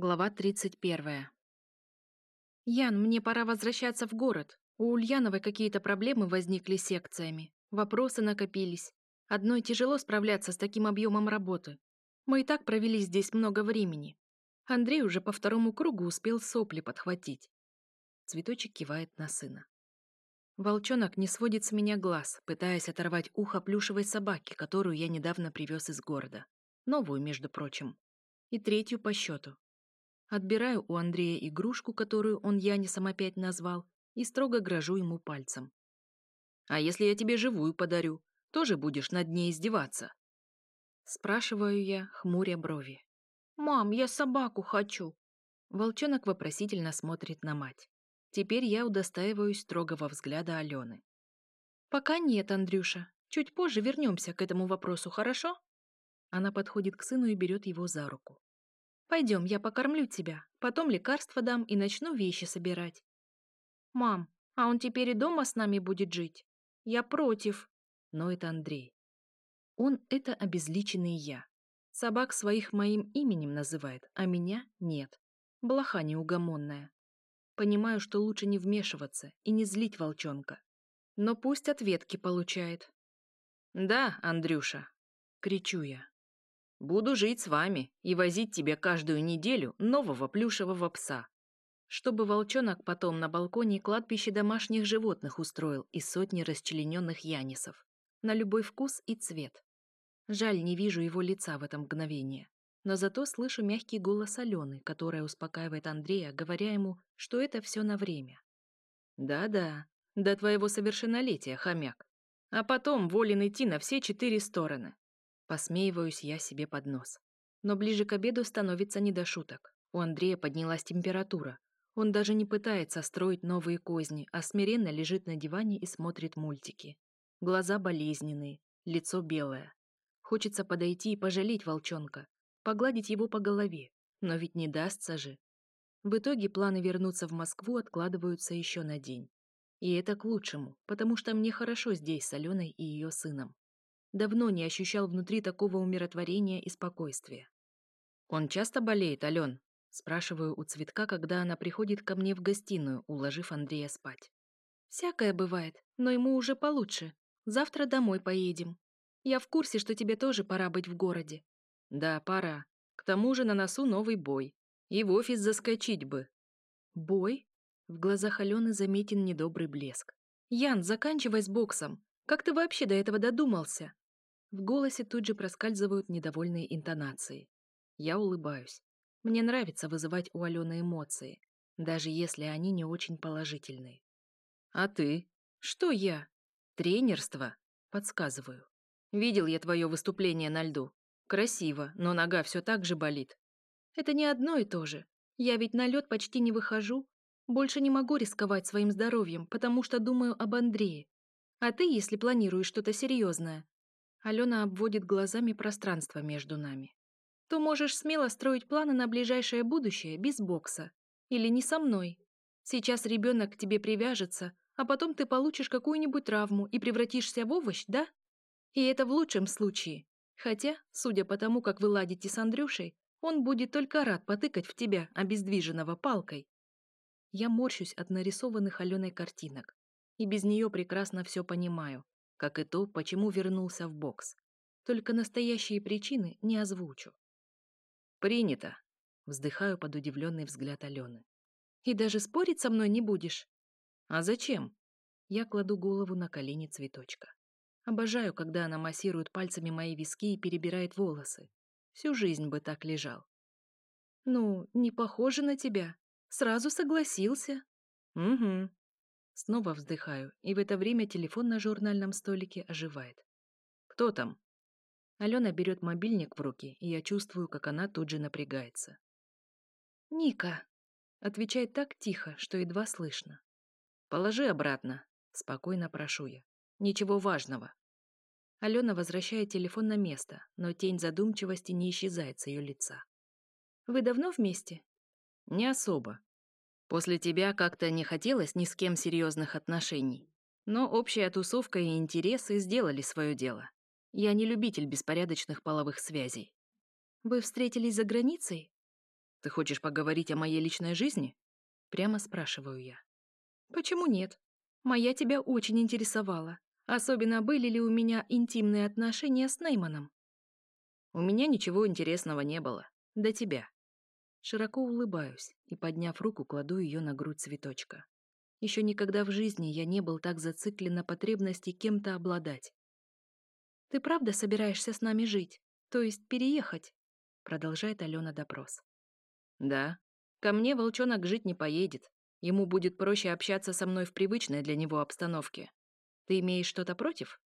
Глава 31. «Ян, мне пора возвращаться в город. У Ульяновой какие-то проблемы возникли с секциями. Вопросы накопились. Одной тяжело справляться с таким объемом работы. Мы и так провели здесь много времени. Андрей уже по второму кругу успел сопли подхватить». Цветочек кивает на сына. Волчонок не сводит с меня глаз, пытаясь оторвать ухо плюшевой собаки, которую я недавно привез из города. Новую, между прочим. И третью по счету, Отбираю у Андрея игрушку, которую он Янисом опять назвал, и строго грожу ему пальцем. «А если я тебе живую подарю, тоже будешь над ней издеваться?» Спрашиваю я, хмуря брови. «Мам, я собаку хочу!» Волчонок вопросительно смотрит на мать. Теперь я удостаиваюсь строгого взгляда Алены. «Пока нет, Андрюша. Чуть позже вернемся к этому вопросу, хорошо?» Она подходит к сыну и берет его за руку. Пойдем, я покормлю тебя, потом лекарства дам и начну вещи собирать. Мам, а он теперь и дома с нами будет жить? Я против. Но это Андрей. Он — это обезличенный я. Собак своих моим именем называет, а меня — нет. Блоха неугомонная. Понимаю, что лучше не вмешиваться и не злить волчонка. Но пусть ответки получает. «Да, Андрюша!» — кричу я. Буду жить с вами и возить тебе каждую неделю нового плюшевого пса. Чтобы волчонок потом на балконе кладбище домашних животных устроил из сотни расчлененных янисов. На любой вкус и цвет. Жаль, не вижу его лица в это мгновение. Но зато слышу мягкий голос Алены, которая успокаивает Андрея, говоря ему, что это все на время. «Да-да, до твоего совершеннолетия, хомяк. А потом волен идти на все четыре стороны. Посмеиваюсь я себе под нос. Но ближе к обеду становится не до шуток. У Андрея поднялась температура. Он даже не пытается строить новые козни, а смиренно лежит на диване и смотрит мультики. Глаза болезненные, лицо белое. Хочется подойти и пожалеть волчонка, погладить его по голове, но ведь не дастся же. В итоге планы вернуться в Москву откладываются еще на день. И это к лучшему, потому что мне хорошо здесь с Аленой и ее сыном давно не ощущал внутри такого умиротворения и спокойствия. «Он часто болеет, Ален?» – спрашиваю у Цветка, когда она приходит ко мне в гостиную, уложив Андрея спать. «Всякое бывает, но ему уже получше. Завтра домой поедем. Я в курсе, что тебе тоже пора быть в городе». «Да, пора. К тому же на носу новый бой. И в офис заскочить бы». «Бой?» В глазах Алены заметен недобрый блеск. «Ян, заканчивай с боксом. Как ты вообще до этого додумался?» В голосе тут же проскальзывают недовольные интонации. Я улыбаюсь. Мне нравится вызывать у Алены эмоции, даже если они не очень положительные. «А ты?» «Что я?» «Тренерство?» Подсказываю. «Видел я твое выступление на льду. Красиво, но нога все так же болит». «Это не одно и то же. Я ведь на лед почти не выхожу. Больше не могу рисковать своим здоровьем, потому что думаю об Андрее. А ты, если планируешь что-то серьезное, Алена обводит глазами пространство между нами. «То можешь смело строить планы на ближайшее будущее без бокса. Или не со мной. Сейчас ребенок к тебе привяжется, а потом ты получишь какую-нибудь травму и превратишься в овощ, да? И это в лучшем случае. Хотя, судя по тому, как вы ладите с Андрюшей, он будет только рад потыкать в тебя, обездвиженного палкой. Я морщусь от нарисованных Аленой картинок. И без нее прекрасно все понимаю как и то, почему вернулся в бокс. Только настоящие причины не озвучу. «Принято», — вздыхаю под удивленный взгляд Алены. «И даже спорить со мной не будешь?» «А зачем?» Я кладу голову на колени цветочка. Обожаю, когда она массирует пальцами мои виски и перебирает волосы. Всю жизнь бы так лежал. «Ну, не похоже на тебя. Сразу согласился». «Угу», Снова вздыхаю, и в это время телефон на журнальном столике оживает. «Кто там?» Алена берет мобильник в руки, и я чувствую, как она тут же напрягается. «Ника!» — отвечает так тихо, что едва слышно. «Положи обратно», — спокойно прошу я. «Ничего важного». Алена возвращает телефон на место, но тень задумчивости не исчезает с ее лица. «Вы давно вместе?» «Не особо. После тебя как-то не хотелось ни с кем серьезных отношений. Но общая тусовка и интересы сделали свое дело. Я не любитель беспорядочных половых связей. Вы встретились за границей? Ты хочешь поговорить о моей личной жизни? Прямо спрашиваю я. Почему нет? Моя тебя очень интересовала. Особенно были ли у меня интимные отношения с Нейманом? У меня ничего интересного не было. До тебя. Широко улыбаюсь и, подняв руку, кладу ее на грудь цветочка. Еще никогда в жизни я не был так зациклен на потребности кем-то обладать. «Ты правда собираешься с нами жить? То есть переехать?» Продолжает Алена допрос. «Да. Ко мне волчонок жить не поедет. Ему будет проще общаться со мной в привычной для него обстановке. Ты имеешь что-то против?»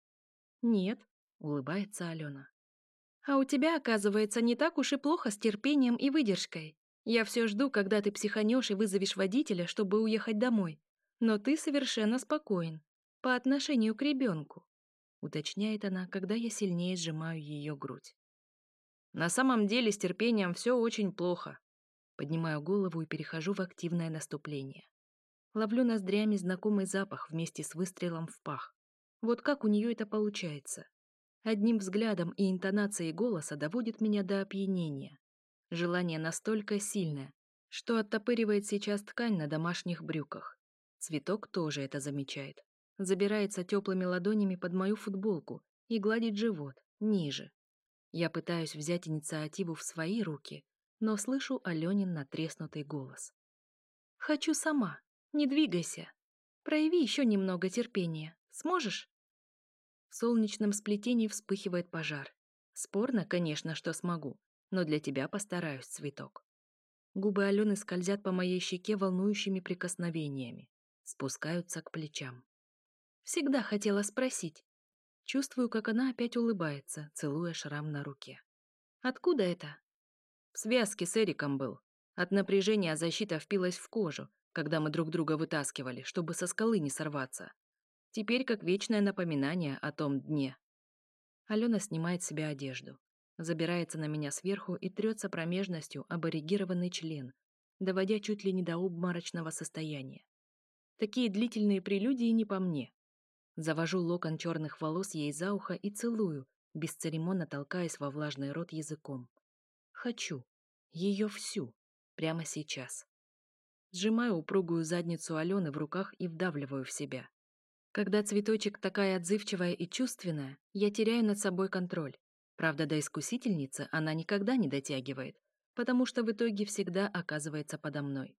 «Нет», — улыбается Алена. «А у тебя, оказывается, не так уж и плохо с терпением и выдержкой. Я все жду, когда ты психанешь и вызовешь водителя, чтобы уехать домой. Но ты совершенно спокоен. По отношению к ребенку. Уточняет она, когда я сильнее сжимаю ее грудь. На самом деле с терпением все очень плохо. Поднимаю голову и перехожу в активное наступление. Ловлю ноздрями знакомый запах вместе с выстрелом в пах. Вот как у нее это получается? Одним взглядом и интонацией голоса доводит меня до опьянения. Желание настолько сильное, что оттопыривает сейчас ткань на домашних брюках. Цветок тоже это замечает. Забирается теплыми ладонями под мою футболку и гладит живот, ниже. Я пытаюсь взять инициативу в свои руки, но слышу Аленин натреснутый голос. «Хочу сама. Не двигайся. Прояви еще немного терпения. Сможешь?» В солнечном сплетении вспыхивает пожар. Спорно, конечно, что смогу, но для тебя постараюсь, цветок». Губы Алены скользят по моей щеке волнующими прикосновениями, спускаются к плечам. «Всегда хотела спросить». Чувствую, как она опять улыбается, целуя шрам на руке. «Откуда это?» В связке с Эриком был. От напряжения защита впилась в кожу, когда мы друг друга вытаскивали, чтобы со скалы не сорваться. Теперь как вечное напоминание о том дне. Алена снимает себе одежду забирается на меня сверху и трется промежностью аборигированный член, доводя чуть ли не до обморочного состояния. Такие длительные прелюдии не по мне. Завожу локон черных волос ей за ухо и целую, бесцеремонно толкаясь во влажный рот языком. Хочу. Ее всю. Прямо сейчас. Сжимаю упругую задницу Алены в руках и вдавливаю в себя. Когда цветочек такая отзывчивая и чувственная, я теряю над собой контроль. Правда, до искусительницы она никогда не дотягивает, потому что в итоге всегда оказывается подо мной.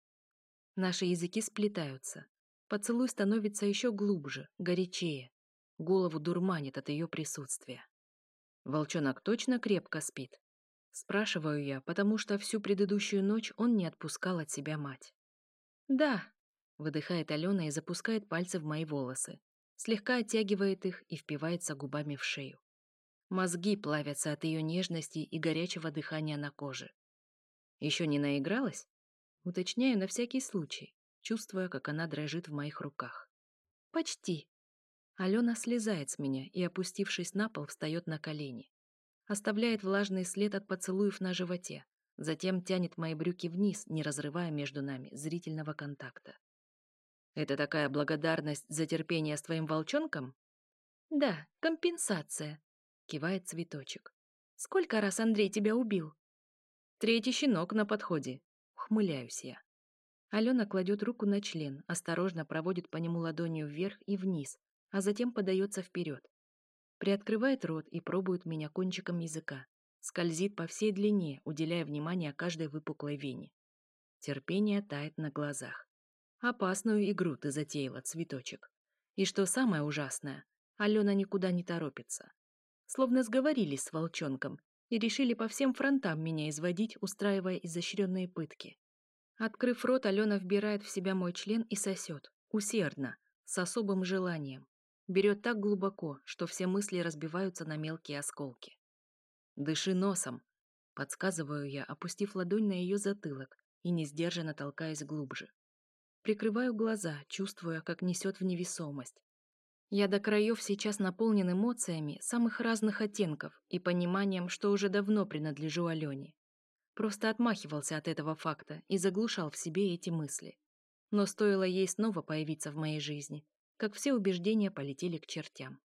Наши языки сплетаются. Поцелуй становится еще глубже, горячее. Голову дурманит от ее присутствия. Волчонок точно крепко спит? Спрашиваю я, потому что всю предыдущую ночь он не отпускал от себя мать. «Да», — выдыхает Алена и запускает пальцы в мои волосы, слегка оттягивает их и впивается губами в шею. Мозги плавятся от ее нежности и горячего дыхания на коже. Еще не наигралась? Уточняю на всякий случай, чувствуя, как она дрожит в моих руках. Почти. Алена слезает с меня и, опустившись на пол, встает на колени. Оставляет влажный след от поцелуев на животе, затем тянет мои брюки вниз, не разрывая между нами зрительного контакта. «Это такая благодарность за терпение с твоим волчонком?» «Да, компенсация», Кивает цветочек. Сколько раз Андрей тебя убил? Третий щенок на подходе. Ухмыляюсь я. Алена кладет руку на член, осторожно проводит по нему ладонью вверх и вниз, а затем подается вперед. Приоткрывает рот и пробует меня кончиком языка. Скользит по всей длине, уделяя внимание каждой выпуклой вене. Терпение тает на глазах. Опасную игру ты затеяла, цветочек. И что самое ужасное, Алена никуда не торопится словно сговорились с волчонком и решили по всем фронтам меня изводить, устраивая изощренные пытки. Открыв рот, Алена вбирает в себя мой член и сосет. Усердно, с особым желанием. Берет так глубоко, что все мысли разбиваются на мелкие осколки. «Дыши носом!» — подсказываю я, опустив ладонь на ее затылок и несдержанно толкаясь глубже. Прикрываю глаза, чувствуя, как несет в невесомость, я до краев сейчас наполнен эмоциями самых разных оттенков и пониманием, что уже давно принадлежу Алене. Просто отмахивался от этого факта и заглушал в себе эти мысли. Но стоило ей снова появиться в моей жизни, как все убеждения полетели к чертям.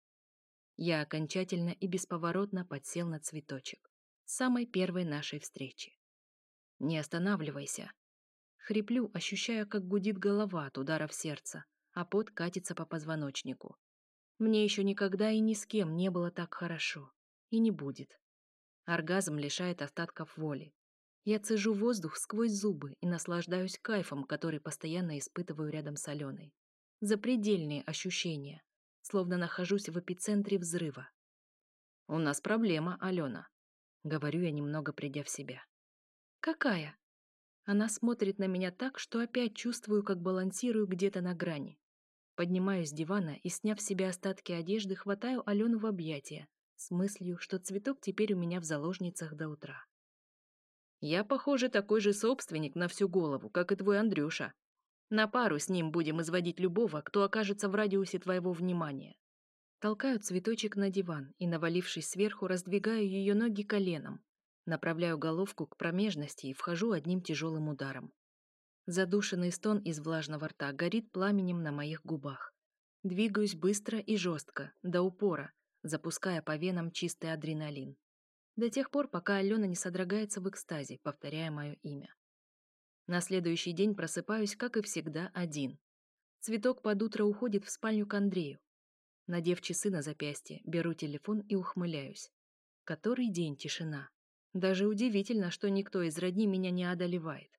Я окончательно и бесповоротно подсел на цветочек. Самой первой нашей встречи. «Не останавливайся!» Хриплю, ощущая, как гудит голова от ударов сердца, а пот катится по позвоночнику. Мне еще никогда и ни с кем не было так хорошо. И не будет. Оргазм лишает остатков воли. Я цежу воздух сквозь зубы и наслаждаюсь кайфом, который постоянно испытываю рядом с Аленой. Запредельные ощущения. Словно нахожусь в эпицентре взрыва. «У нас проблема, Алена», — говорю я, немного придя в себя. «Какая?» Она смотрит на меня так, что опять чувствую, как балансирую где-то на грани. Поднимаюсь с дивана и, сняв с себя остатки одежды, хватаю Алену в объятия, с мыслью, что цветок теперь у меня в заложницах до утра. «Я, похоже, такой же собственник на всю голову, как и твой Андрюша. На пару с ним будем изводить любого, кто окажется в радиусе твоего внимания». Толкаю цветочек на диван и, навалившись сверху, раздвигаю ее ноги коленом, направляю головку к промежности и вхожу одним тяжелым ударом. Задушенный стон из влажного рта горит пламенем на моих губах. Двигаюсь быстро и жестко, до упора, запуская по венам чистый адреналин. До тех пор, пока Алена не содрогается в экстазе, повторяя мое имя. На следующий день просыпаюсь, как и всегда, один. Цветок под утро уходит в спальню к Андрею. Надев часы на запястье, беру телефон и ухмыляюсь. Который день тишина. Даже удивительно, что никто из родни меня не одолевает.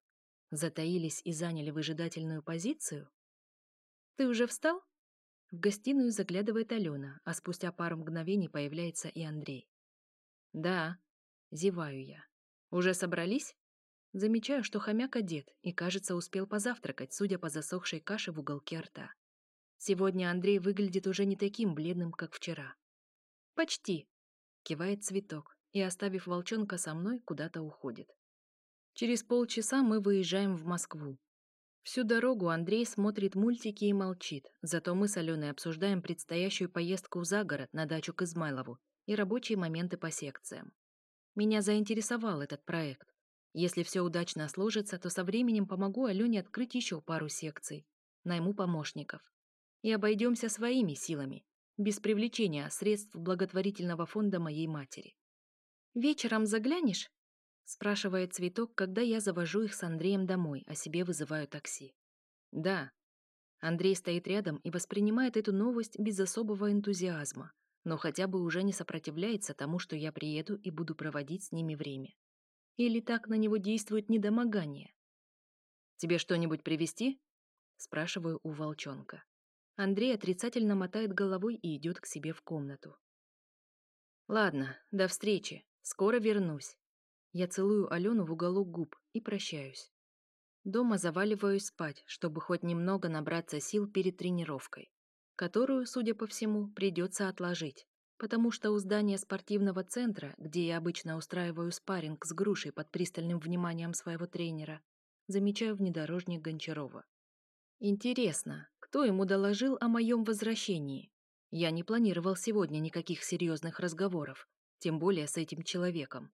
Затаились и заняли выжидательную позицию? Ты уже встал? В гостиную заглядывает Алена, а спустя пару мгновений появляется и Андрей. «Да», — зеваю я. «Уже собрались?» Замечаю, что хомяк одет и, кажется, успел позавтракать, судя по засохшей каше в уголке рта. Сегодня Андрей выглядит уже не таким бледным, как вчера. «Почти», — кивает цветок и, оставив волчонка со мной, куда-то уходит. Через полчаса мы выезжаем в Москву. Всю дорогу Андрей смотрит мультики и молчит, зато мы с Аленой обсуждаем предстоящую поездку за город на дачу к Измайлову и рабочие моменты по секциям. Меня заинтересовал этот проект. Если все удачно сложится, то со временем помогу Алене открыть еще пару секций, найму помощников. И обойдемся своими силами, без привлечения средств благотворительного фонда моей матери. «Вечером заглянешь?» Спрашивает цветок, когда я завожу их с Андреем домой, а себе вызываю такси. Да. Андрей стоит рядом и воспринимает эту новость без особого энтузиазма, но хотя бы уже не сопротивляется тому, что я приеду и буду проводить с ними время. Или так на него действует недомогание. «Тебе что-нибудь привезти?» – спрашиваю у волчонка. Андрей отрицательно мотает головой и идет к себе в комнату. «Ладно, до встречи. Скоро вернусь». Я целую Алену в уголок губ и прощаюсь. Дома заваливаюсь спать, чтобы хоть немного набраться сил перед тренировкой, которую, судя по всему, придется отложить, потому что у здания спортивного центра, где я обычно устраиваю спарринг с грушей под пристальным вниманием своего тренера, замечаю внедорожник Гончарова. Интересно, кто ему доложил о моем возвращении? Я не планировал сегодня никаких серьезных разговоров, тем более с этим человеком.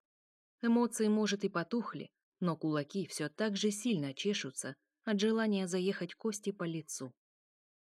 Эмоции, может, и потухли, но кулаки все так же сильно чешутся от желания заехать кости по лицу.